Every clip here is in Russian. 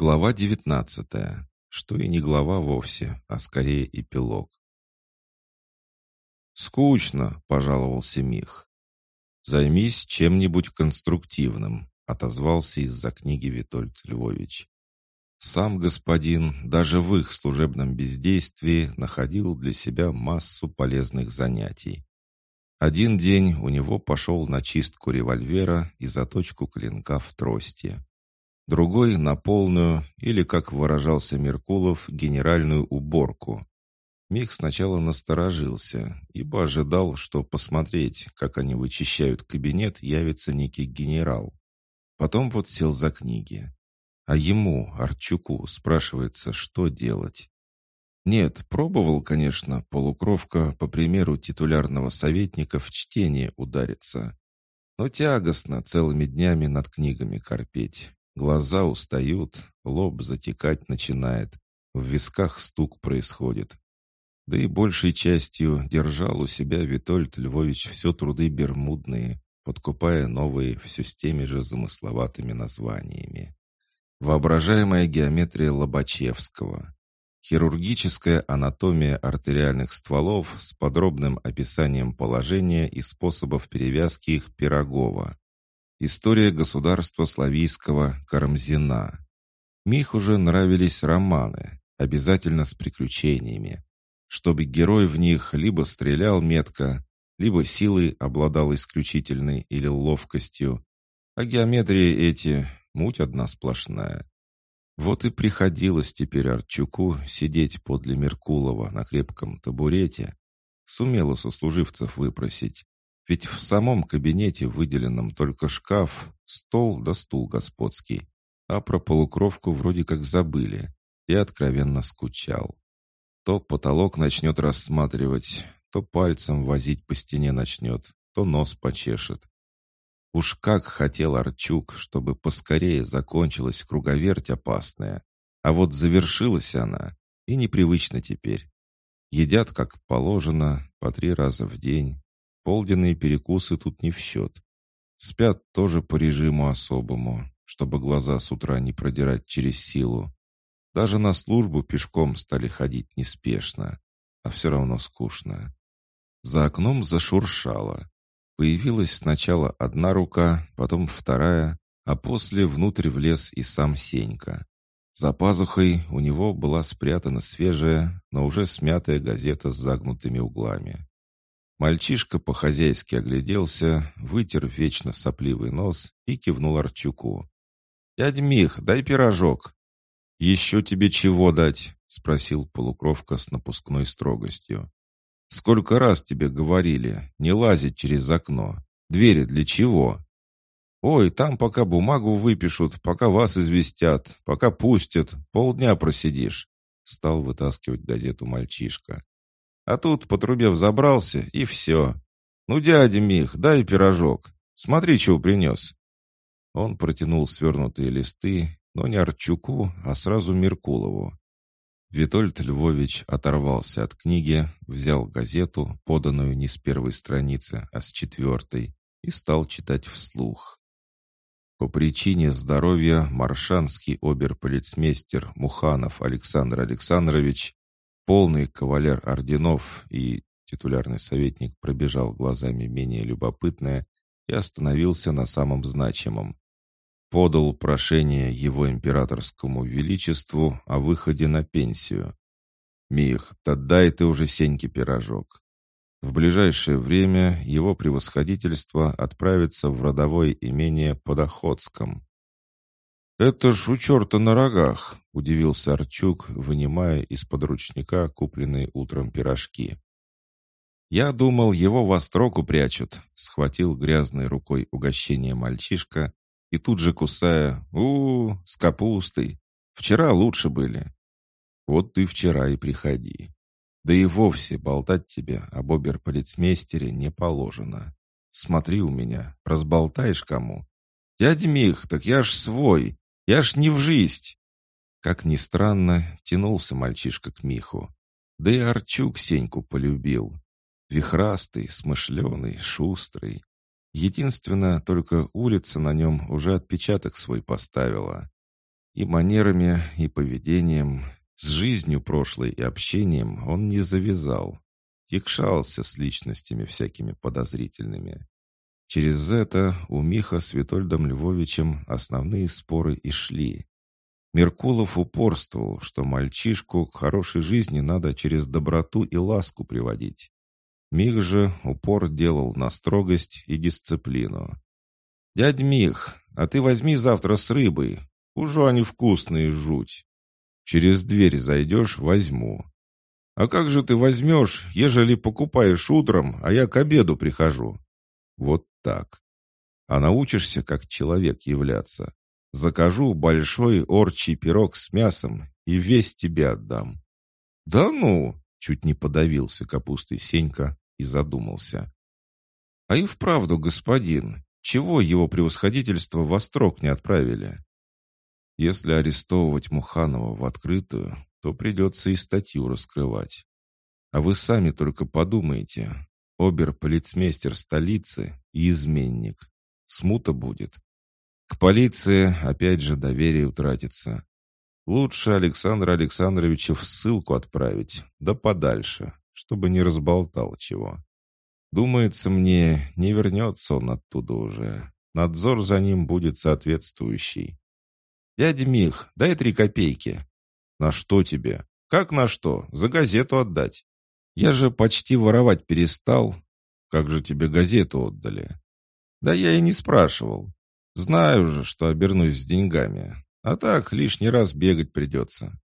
Глава девятнадцатая, что и не глава вовсе, а скорее эпилог. «Скучно», — пожаловался Мих. «Займись чем-нибудь конструктивным», — отозвался из-за книги Витольд Львович. Сам господин даже в их служебном бездействии находил для себя массу полезных занятий. Один день у него пошел на чистку револьвера и заточку клинка в трости другой на полную, или, как выражался Меркулов, генеральную уборку. Мих сначала насторожился, ибо ожидал, что посмотреть, как они вычищают кабинет, явится некий генерал. Потом вот сел за книги. А ему, Арчуку, спрашивается, что делать. Нет, пробовал, конечно, полукровка, по примеру титулярного советника, в чтение удариться. Но тягостно целыми днями над книгами корпеть. Глаза устают, лоб затекать начинает, в висках стук происходит. Да и большей частью держал у себя Витольд Львович все труды бермудные, подкупая новые все с теми же замысловатыми названиями. Воображаемая геометрия Лобачевского, хирургическая анатомия артериальных стволов с подробным описанием положения и способов перевязки их Пирогова, История государства славийского Карамзина. Мих уже нравились романы, обязательно с приключениями, чтобы герой в них либо стрелял метко, либо силой обладал исключительной или ловкостью, а геометрии эти — муть одна сплошная. Вот и приходилось теперь Арчуку сидеть подле Меркулова на крепком табурете, сумел у сослуживцев выпросить, ведь в самом кабинете выделенном только шкаф, стол да стул господский. А про полукровку вроде как забыли. И откровенно скучал. То потолок начнет рассматривать, то пальцем возить по стене начнет, то нос почешет. Уж как хотел Арчук, чтобы поскорее закончилась круговерть опасная. А вот завершилась она, и непривычно теперь. Едят как положено, по три раза в день, Полденные перекусы тут не в счет. Спят тоже по режиму особому, чтобы глаза с утра не продирать через силу. Даже на службу пешком стали ходить неспешно, а все равно скучно. За окном зашуршало. Появилась сначала одна рука, потом вторая, а после внутрь влез и сам Сенька. За пазухой у него была спрятана свежая, но уже смятая газета с загнутыми углами. Мальчишка по-хозяйски огляделся, вытер вечно сопливый нос и кивнул Арчуку. «Дядь Мих, дай пирожок». «Еще тебе чего дать?» — спросил полукровка с напускной строгостью. «Сколько раз тебе говорили, не лазить через окно. Двери для чего?» «Ой, там пока бумагу выпишут, пока вас известят, пока пустят, полдня просидишь», — стал вытаскивать газету мальчишка. А тут по трубе взобрался, и все. Ну, дядя Мих, дай пирожок. Смотри, чего принес. Он протянул свернутые листы, но не Арчуку, а сразу Меркулову. Витольд Львович оторвался от книги, взял газету, поданную не с первой страницы, а с четвертой, и стал читать вслух. По причине здоровья маршанский оберполицмейстер Муханов Александр Александрович Полный кавалер орденов и титулярный советник пробежал глазами менее любопытное и остановился на самом значимом. Подал прошение его императорскому величеству о выходе на пенсию. «Мих, да дай ты уже Сеньке пирожок». В ближайшее время его превосходительство отправится в родовое имение под Охотском. «Это ж у черта на рогах!» — удивился Арчук, вынимая из-под ручника купленные утром пирожки. «Я думал, его в остроку прячут», — схватил грязной рукой угощение мальчишка и тут же кусая у, -у, -у с капустой. Вчера лучше были». «Вот ты вчера и приходи. Да и вовсе болтать тебе об оберполицмейстере не положено. Смотри у меня, разболтаешь кому. Дядя Мих, так я ж свой, я ж не в жизнь!» Как ни странно, тянулся мальчишка к Миху. Да и Арчук Сеньку полюбил. Вихрастый, смышленый, шустрый. Единственно, только улица на нем уже отпечаток свой поставила. И манерами, и поведением, с жизнью прошлой и общением он не завязал. Якшался с личностями всякими подозрительными. Через это у Миха с Витольдом Львовичем основные споры и шли. Меркулов упорствовал, что мальчишку к хорошей жизни надо через доброту и ласку приводить. Мих же упор делал на строгость и дисциплину. «Дядь Мих, а ты возьми завтра с рыбой. Уже они вкусные, жуть. Через дверь зайдешь — возьму. А как же ты возьмешь, ежели покупаешь утром, а я к обеду прихожу?» «Вот так. А научишься как человек являться. Закажу большой орчий пирог с мясом и весь тебе отдам». «Да ну!» — чуть не подавился капустой Сенька и задумался. «А и вправду, господин, чего его превосходительство в острог не отправили?» «Если арестовывать Муханова в открытую, то придется и статью раскрывать. А вы сами только подумайте. Обер-полицмейстер столицы и изменник. Смута будет. К полиции опять же доверие утратится. Лучше Александра Александровича в ссылку отправить, да подальше, чтобы не разболтал чего. Думается мне, не вернется он оттуда уже. Надзор за ним будет соответствующий. «Дядя Мих, дай три копейки». «На что тебе?» «Как на что? За газету отдать». «Я же почти воровать перестал». «Как же тебе газету отдали?» «Да я и не спрашивал. Знаю же, что обернусь с деньгами. А так лишний раз бегать придется.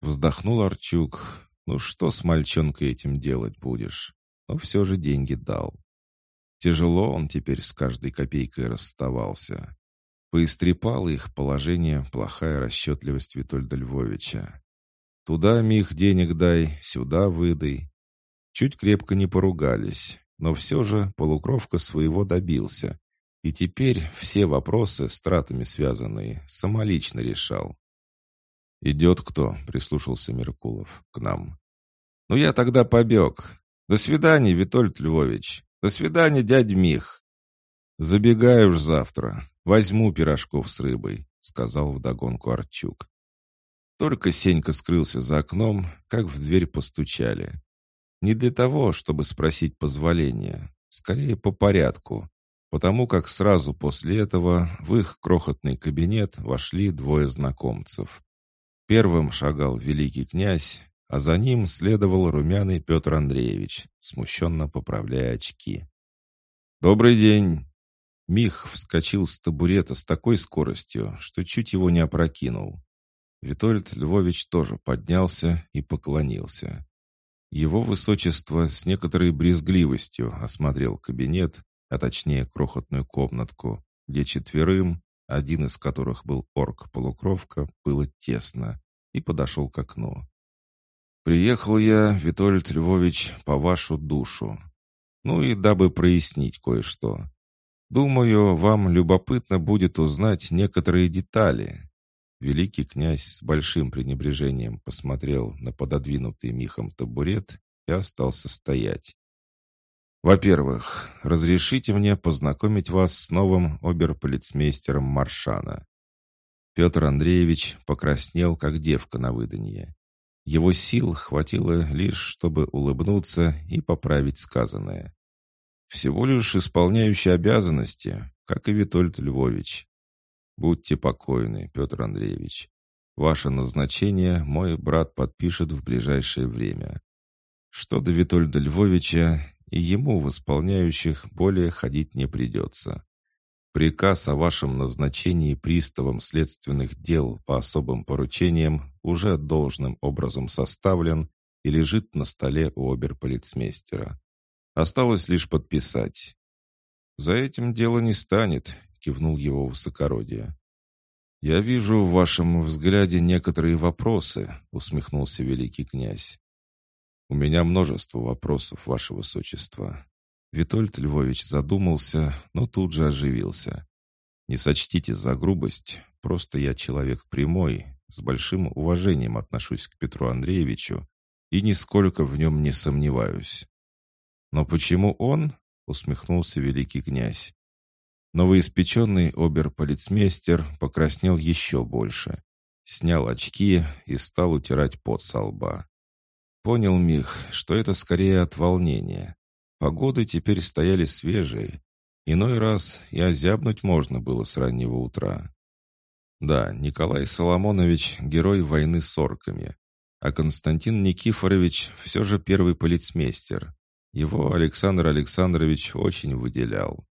Вздохнул Арчук. Ну что с мальчонкой этим делать будешь? Но все же деньги дал. Тяжело он теперь с каждой копейкой расставался. Поистрепало их положение плохая расчетливость Витольда Львовича. Туда, Мих, денег дай, сюда выдай. Чуть крепко не поругались, но все же полукровка своего добился и теперь все вопросы с тратами связанные самолично решал. «Идет кто?» — прислушался Меркулов к нам. «Ну я тогда побег. До свидания, Витольд Львович. До свидания, дядь Мих». «Забегаю уж завтра. Возьму пирожков с рыбой», — сказал вдогонку Арчук. Только Сенька скрылся за окном, как в дверь постучали. Не для того, чтобы спросить позволения, скорее по порядку, потому как сразу после этого в их крохотный кабинет вошли двое знакомцев. Первым шагал великий князь, а за ним следовал румяный Петр Андреевич, смущенно поправляя очки. «Добрый день!» Мих вскочил с табурета с такой скоростью, что чуть его не опрокинул. Витольд Львович тоже поднялся и поклонился. Его высочество с некоторой брезгливостью осмотрел кабинет, а точнее крохотную комнатку, где четверым, один из которых был орк-полукровка, было тесно, и подошел к окну. «Приехал я, Витольд Львович, по вашу душу. Ну и дабы прояснить кое-что. Думаю, вам любопытно будет узнать некоторые детали». Великий князь с большим пренебрежением посмотрел на пододвинутый михом табурет и остался стоять. Во-первых, разрешите мне познакомить вас с новым оберполицмейстером Маршана. Петр Андреевич покраснел, как девка на выданье. Его сил хватило лишь, чтобы улыбнуться и поправить сказанное. Всего лишь исполняющий обязанности, как и Витольд Львович. Будьте покойны, Петр Андреевич. Ваше назначение мой брат подпишет в ближайшее время. Что до Витольда Львовича, и ему в исполняющих более ходить не придется. Приказ о вашем назначении приставом следственных дел по особым поручениям уже должным образом составлен и лежит на столе у оберполицмейстера. Осталось лишь подписать. «За этим дело не станет», — кивнул его высокородие. «Я вижу в вашем взгляде некоторые вопросы», — усмехнулся великий князь. «У меня множество вопросов, ваше высочество». Витольд Львович задумался, но тут же оживился. «Не сочтите за грубость, просто я человек прямой, с большим уважением отношусь к Петру Андреевичу и нисколько в нем не сомневаюсь». «Но почему он?» — усмехнулся великий князь. Новоиспеченный оберполицмейстер покраснел еще больше. Снял очки и стал утирать пот со лба. Понял Мих, что это скорее от волнения. Погоды теперь стояли свежие. Иной раз и озябнуть можно было с раннего утра. Да, Николай Соломонович — герой войны с орками. А Константин Никифорович все же первый полицмейстер. Его Александр Александрович очень выделял.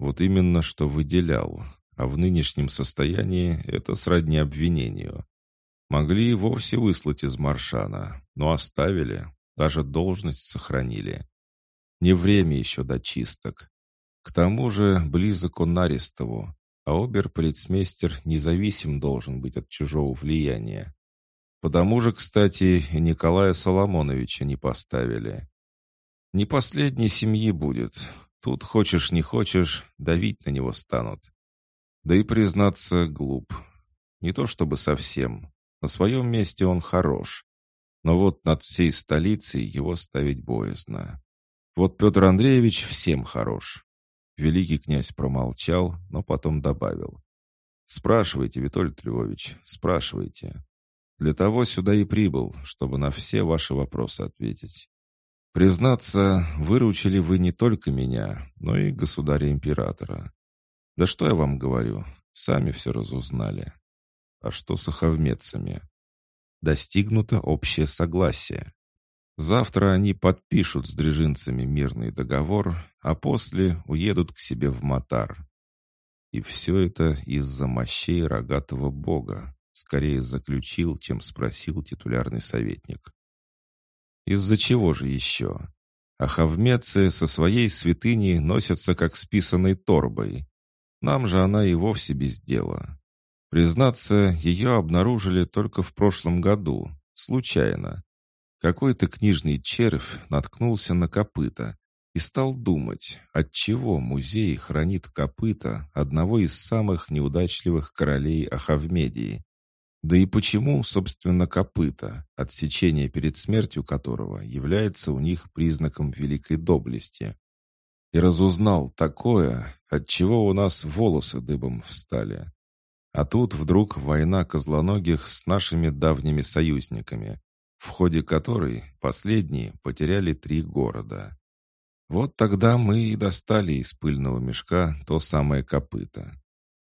Вот именно что выделял, а в нынешнем состоянии это сродни обвинению. Могли и вовсе выслать из Маршана, но оставили, даже должность сохранили. Не время еще до чисток. К тому же близок он Арестову, а обер-полицмейстер независим должен быть от чужого влияния. Потому же, кстати, и Николая Соломоновича не поставили. Не последней семьи будет. Тут хочешь не хочешь, давить на него станут. Да и признаться глуп. Не то чтобы совсем. На своем месте он хорош. Но вот над всей столицей его ставить боязно. Вот Петр Андреевич всем хорош. Великий князь промолчал, но потом добавил. «Спрашивайте, Витольд Львович, спрашивайте. Для того сюда и прибыл, чтобы на все ваши вопросы ответить. Признаться, выручили вы не только меня, но и государя-императора. Да что я вам говорю, сами все разузнали. А что с оховмецами? Достигнуто общее согласие. Завтра они подпишут с дрежинцами мирный договор, а после уедут к себе в Матар. И все это из-за мощей рогатого бога, Скорее заключил, чем спросил титулярный советник. Из-за чего же еще? А хавмецы со своей святыней носятся как с торбой. Нам же она и вовсе без дела. Признаться, ее обнаружили только в прошлом году, случайно. Какой-то книжный червь наткнулся на копыта и стал думать, отчего музей хранит копыта одного из самых неудачливых королей Ахавмедии. Да и почему, собственно, копыта, отсечение перед смертью которого является у них признаком великой доблести? И разузнал такое, от чего у нас волосы дыбом встали. А тут вдруг война козлоногих с нашими давними союзниками, в ходе которой последние потеряли три города. Вот тогда мы и достали из пыльного мешка то самое копыто.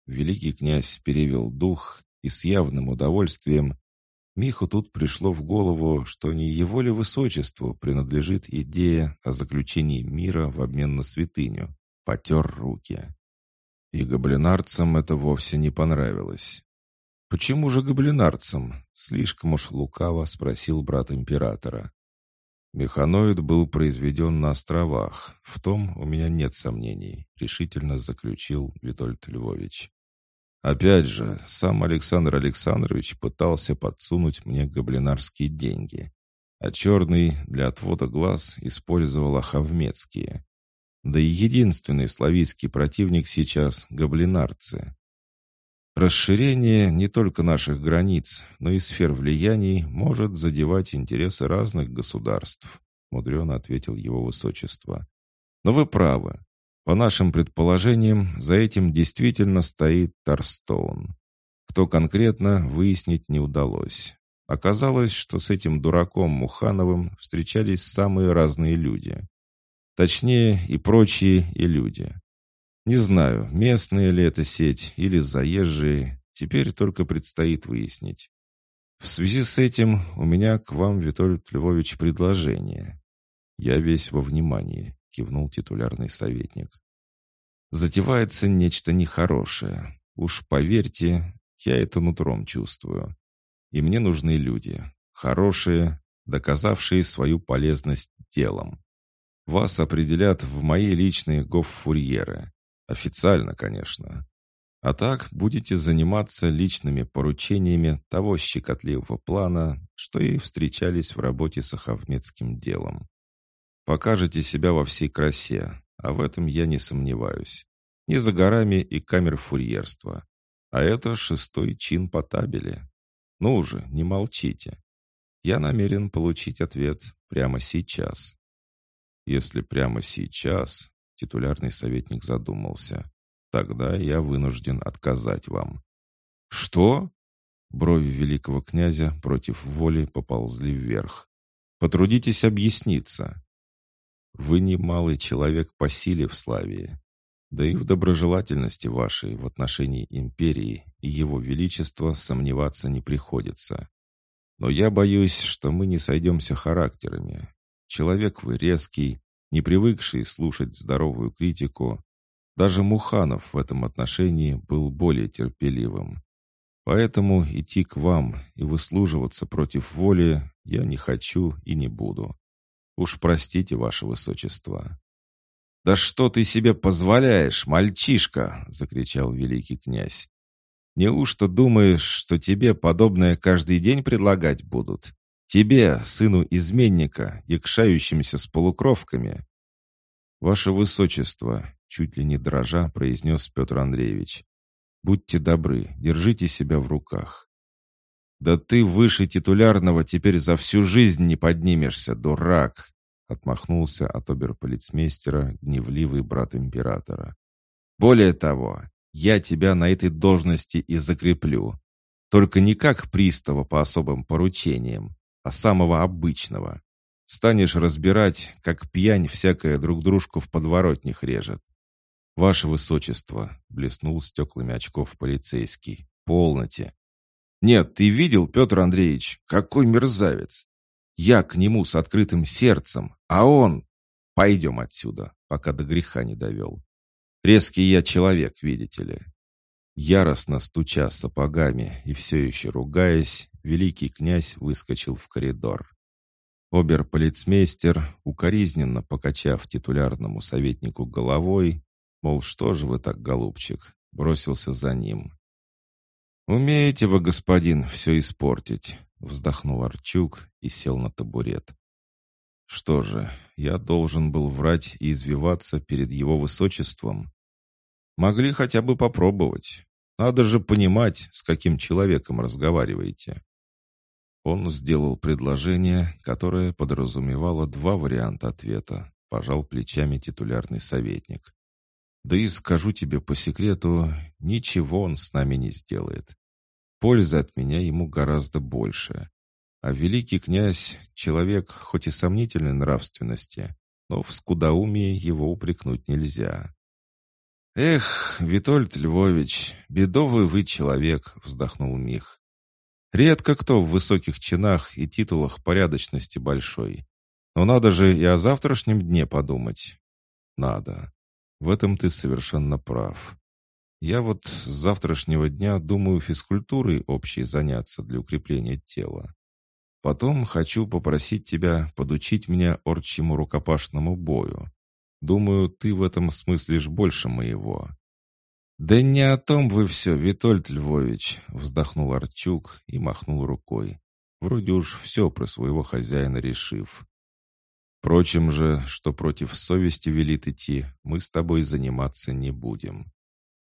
Великий князь перевел дух и с явным удовольствием Миху тут пришло в голову, что не его ли высочеству принадлежит идея о заключении мира в обмен на святыню. Потер руки. И гоблинарцам это вовсе не понравилось. «Почему же гоблинарцам?» — слишком уж лукаво спросил брат императора. «Механоид был произведен на островах. В том у меня нет сомнений», — решительно заключил Витольд Львович. Опять же, сам Александр Александрович пытался подсунуть мне гоблинарские деньги, а черный для отвода глаз использовал ахавмецкие. Да и единственный славийский противник сейчас — гоблинарцы. Расширение не только наших границ, но и сфер влияний может задевать интересы разных государств, мудрено ответил его высочество. Но вы правы. По нашим предположениям, за этим действительно стоит Тарстоун. Кто конкретно, выяснить не удалось. Оказалось, что с этим дураком Мухановым встречались самые разные люди. Точнее, и прочие, и люди. Не знаю, местная ли это сеть или заезжие, теперь только предстоит выяснить. В связи с этим у меня к вам, Витольд Львович, предложение. Я весь во внимании кивнул титулярный советник. Затевается нечто нехорошее. Уж поверьте, я это нутром чувствую. И мне нужны люди. Хорошие, доказавшие свою полезность делом. Вас определят в мои личные гоффурьеры. Официально, конечно. А так будете заниматься личными поручениями того щекотливого плана, что и встречались в работе с Ахавмедским делом. Покажете себя во всей красе, а в этом я не сомневаюсь. Не за горами и камер фурьерства. А это шестой чин по табели. Ну уже, не молчите. Я намерен получить ответ прямо сейчас. Если прямо сейчас, титулярный советник задумался, тогда я вынужден отказать вам. Что? Брови великого князя против воли поползли вверх. «Потрудитесь объясниться. Вы немалый человек по силе в Славии, да и в доброжелательности вашей в отношении империи и его величества сомневаться не приходится. Но я боюсь, что мы не сойдемся характерами. Человек вы резкий, не привыкший слушать здоровую критику. Даже Муханов в этом отношении был более терпеливым. Поэтому идти к вам и выслуживаться против воли я не хочу и не буду. Уж простите, ваше высочество». «Да что ты себе позволяешь, мальчишка!» — закричал великий князь. «Неужто думаешь, что тебе подобное каждый день предлагать будут? Тебе, сыну изменника, якшающимся с полукровками?» «Ваше высочество!» — чуть ли не дрожа произнес Петр Андреевич. «Будьте добры, держите себя в руках. «Да ты выше титулярного теперь за всю жизнь не поднимешься, дурак!» Отмахнулся от оберполицмейстера гневливый брат императора. «Более того, я тебя на этой должности и закреплю. Только не как пристава по особым поручениям, а самого обычного. Станешь разбирать, как пьянь всякая друг дружку в подворотнях режет. «Ваше высочество», — блеснул стеклами очков полицейский, — «полноте. Нет, ты видел, Петр Андреевич, какой мерзавец. Я к нему с открытым сердцем, а он... Пойдем отсюда, пока до греха не довел. Резкий я человек, видите ли. Яростно стуча сапогами и все еще ругаясь, великий князь выскочил в коридор. Обер-полицмейстер, укоризненно покачав титулярному советнику головой, мол, что же вы так, голубчик, бросился за ним. «Умеете вы, господин, все испортить», — вздохнул Арчук и сел на табурет. «Что же, я должен был врать и извиваться перед его высочеством? Могли хотя бы попробовать. Надо же понимать, с каким человеком разговариваете». Он сделал предложение, которое подразумевало два варианта ответа, пожал плечами титулярный советник. Да и скажу тебе по секрету, ничего он с нами не сделает. Пользы от меня ему гораздо больше. А великий князь — человек, хоть и сомнительной нравственности, но в скудоумии его упрекнуть нельзя. «Эх, Витольд Львович, бедовый вы человек», — вздохнул Мих. «Редко кто в высоких чинах и титулах порядочности большой. Но надо же и о завтрашнем дне подумать». «Надо. В этом ты совершенно прав. Я вот с завтрашнего дня думаю физкультурой общей заняться для укрепления тела. Потом хочу попросить тебя подучить меня орчьему рукопашному бою. Думаю, ты в этом смыслишь больше моего». «Да не о том вы все, Витольд Львович», — вздохнул Арчук и махнул рукой. Вроде уж все про своего хозяина решив. Впрочем же, что против совести велит идти, мы с тобой заниматься не будем.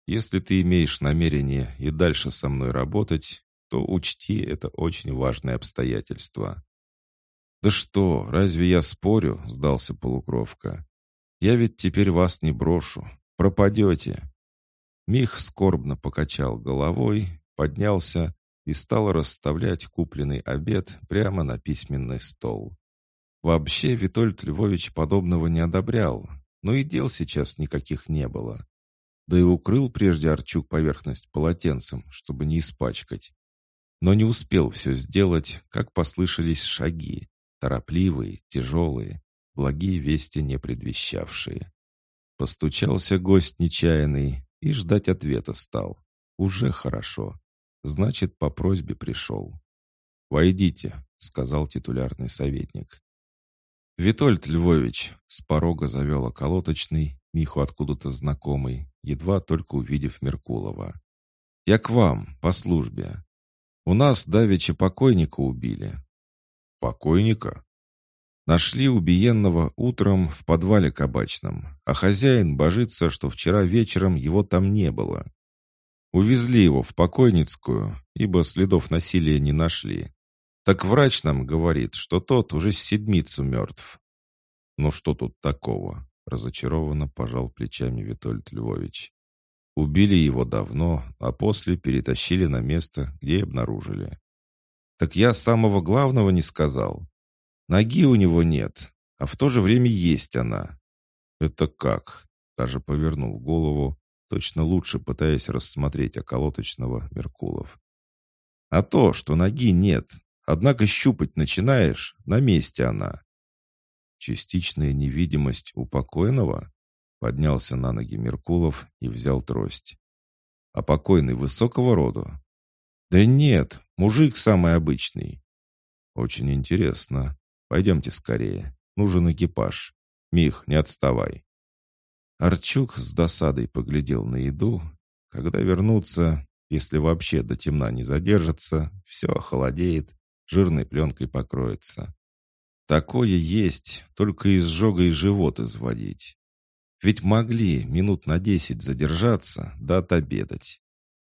Если ты имеешь намерение и дальше со мной работать, то учти это очень важное обстоятельство». «Да что, разве я спорю?» — сдался полукровка. «Я ведь теперь вас не брошу. Пропадете». Мих скорбно покачал головой, поднялся и стал расставлять купленный обед прямо на письменный стол. Вообще Витольд Львович подобного не одобрял, но и дел сейчас никаких не было. Да и укрыл прежде Арчук поверхность полотенцем, чтобы не испачкать. Но не успел все сделать, как послышались шаги, торопливые, тяжелые, благие вести не предвещавшие. Постучался гость нечаянный и ждать ответа стал. Уже хорошо. Значит, по просьбе пришел. «Войдите», — сказал титулярный советник. «Витольд Львович!» — с порога завел околоточный, Миху откуда-то знакомый, едва только увидев Меркулова. «Я к вам, по службе. У нас давеча покойника убили». «Покойника?» Нашли убиенного утром в подвале кабачном, а хозяин божится, что вчера вечером его там не было. Увезли его в покойницкую, ибо следов насилия не нашли. Так врач нам говорит, что тот уже с седмицу мертв. Ну что тут такого? Разочарованно пожал плечами Витольд Львович. Убили его давно, а после перетащили на место, где обнаружили. Так я самого главного не сказал. Ноги у него нет, а в то же время есть она. Это как? Даже повернул голову, точно лучше пытаясь рассмотреть околоточного Меркулов. А то, что ноги нет, однако щупать начинаешь, на месте она. Частичная невидимость у покойного? Поднялся на ноги Меркулов и взял трость. А покойный высокого рода? Да нет, мужик самый обычный. Очень интересно. Пойдемте скорее. Нужен экипаж. Мих, не отставай. Арчук с досадой поглядел на еду. Когда вернутся, если вообще до темна не задержится, все охолодеет, жирной пленкой покроется. Такое есть, только изжога и живот изводить. Ведь могли минут на десять задержаться, да отобедать.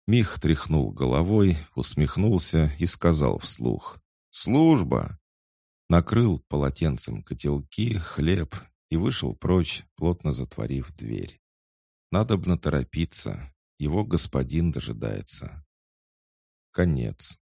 Мих тряхнул головой, усмехнулся и сказал вслух. «Служба!» Накрыл полотенцем котелки, хлеб и вышел прочь, плотно затворив дверь. Надобно торопиться, его господин дожидается. Конец.